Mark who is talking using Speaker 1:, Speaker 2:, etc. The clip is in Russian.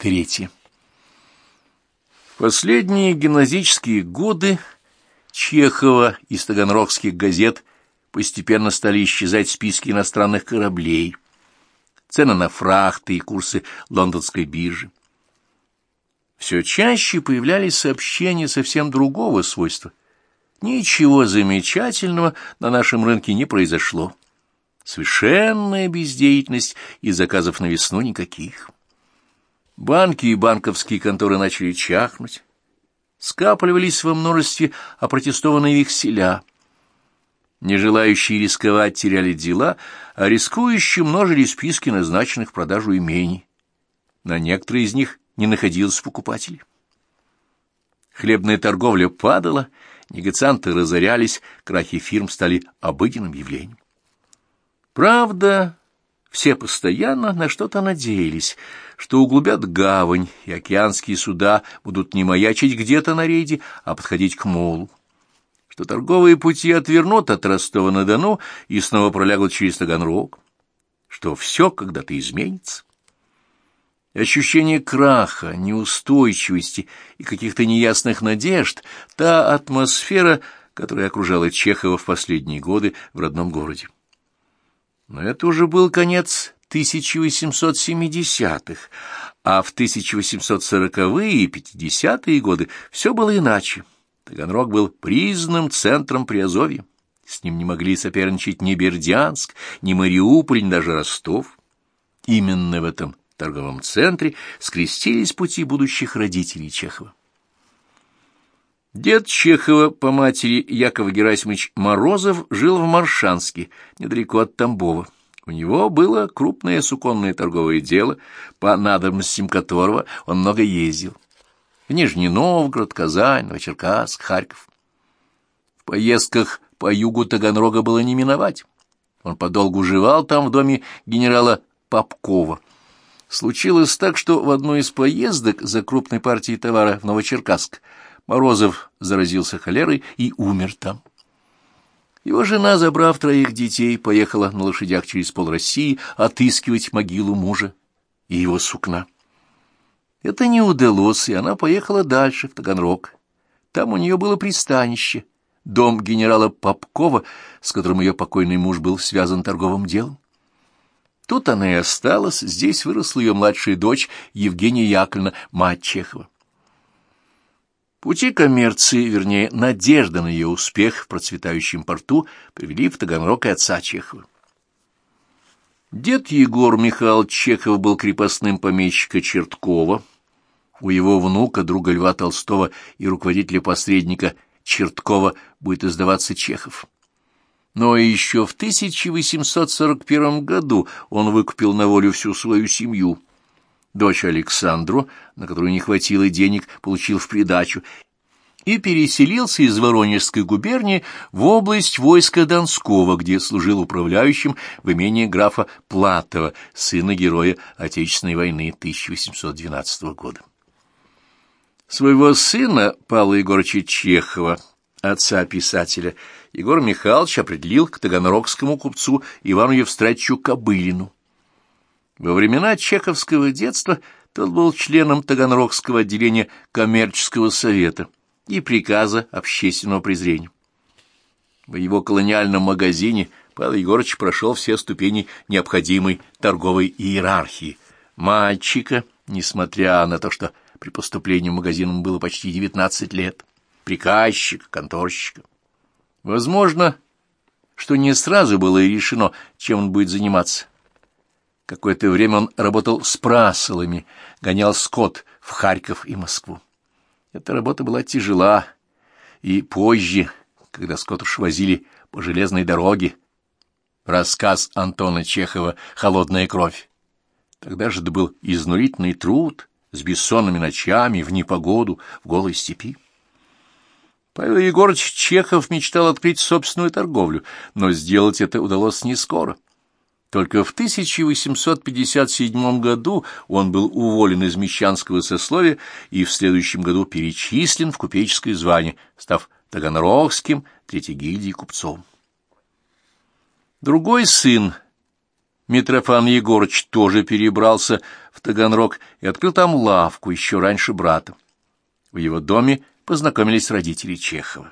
Speaker 1: Третье. Последние гимназические годы Чехова из таганрогских газет постепенно стали исчезать списки иностранных кораблей, цены на фрахты и курсы лондонской биржи. Все чаще появлялись сообщения совсем другого свойства. Ничего замечательного на нашем рынке не произошло. Совершенная бездеятельность и заказов на весну никаких. Банки и банковские конторы начали чахнуть. Скапливались во множестве опротестованные векселя. Не желающие рисковать теряли дела, а рискующие множили списки назначенных в продажу имений. На некоторые из них не находилось покупателей. Хлебная торговля падала, негацианты разорялись, крахи фирм стали обыденным явлением. Правда, все постоянно на что-то надеялись, что углубят гавань, и океанские суда будут не маячить где-то на рейде, а подходить к молу, что торговые пути отвернут от Ростова-на-Дону и снова пролягут через Таганрог, что все когда-то изменится. Ощущение краха, неустойчивости и каких-то неясных надежд — та атмосфера, которая окружала Чехова в последние годы в родном городе. Но это уже был конец 1870-х, а в 1840-е и 50-е годы все было иначе. Таганрог был признанным центром Приазовья. С ним не могли соперничать ни Бердянск, ни Мариуполь, ни даже Ростов. Именно в этом торговом центре скрестились пути будущих родителей Чехова. Дед Чехова по матери Яков Герасимович Морозов жил в Маршанске, недалеко от Тамбова. У него было крупное суконное торговое дело, по надобностям которого он много ездил. В Нижний Новгород, Казань, Новочеркасск, Харьков. В поездках по югу Таганрога было не миновать. Он подолгу жевал там в доме генерала Попкова. Случилось так, что в одну из поездок за крупной партией товара в Новочеркасск Морозов заразился холерой и умер там. Его жена, забрав троих детей, поехала на лошадях через пол России отыскивать могилу мужа и его сукна. Это не удалось, и она поехала дальше, в Таганрог. Там у нее было пристанище, дом генерала Попкова, с которым ее покойный муж был связан торговым делом. Тут она и осталась, здесь выросла ее младшая дочь Евгения Яковлевна, мать Чехова. Пути коммерции, вернее, надежда на ее успех в процветающем порту, привели в Таганрог и отца Чехова. Дед Егор Михайлович Чехов был крепостным помещика Черткова. У его внука, друга Льва Толстого и руководителя-посредника Черткова будет издаваться Чехов. Но еще в 1841 году он выкупил на волю всю свою семью – Дочь Александру, на которую не хватило денег, получил в придачу и переселился из Воронежской губернии в область войска Донского, где служил управляющим в имении графа Платова, сына героя Отечественной войны 1812 года. Своего сына Павла Егоровича Чехова, отца писателя, Егор Михайлович определил к таганрогскому купцу Ивану Евстратьевичу Кобылину. Во времена чеховского детства тот был членом Таганрогского отделения коммерческого совета и приказа общественного презрения. В его колониальном магазине Павел Егорович прошел все ступени необходимой торговой иерархии. Мальчика, несмотря на то, что при поступлении в магазин было почти 19 лет, приказчика, конторщика. Возможно, что не сразу было решено, чем он будет заниматься. Какое-то время он работал с прасолами, гонял скот в Харьков и Москву. Эта работа была тяжела, и позже, когда скот уж возили по железной дороге, рассказ Антона Чехова «Холодная кровь». Тогда же это был изнурительный труд с бессонными ночами, в непогоду, в голой степи. Павел Егорович Чехов мечтал открыть собственную торговлю, но сделать это удалось не скоро. Только в 1857 году он был уволен из мещанского сословия и в следующем году перечислен в купеческое звание, став Таганрогским третьей гильдии купцом. Другой сын, Митрофан Егорыч тоже перебрался в Таганрог и открыл там лавку еще раньше брата. В его доме познакомились родители Чехова.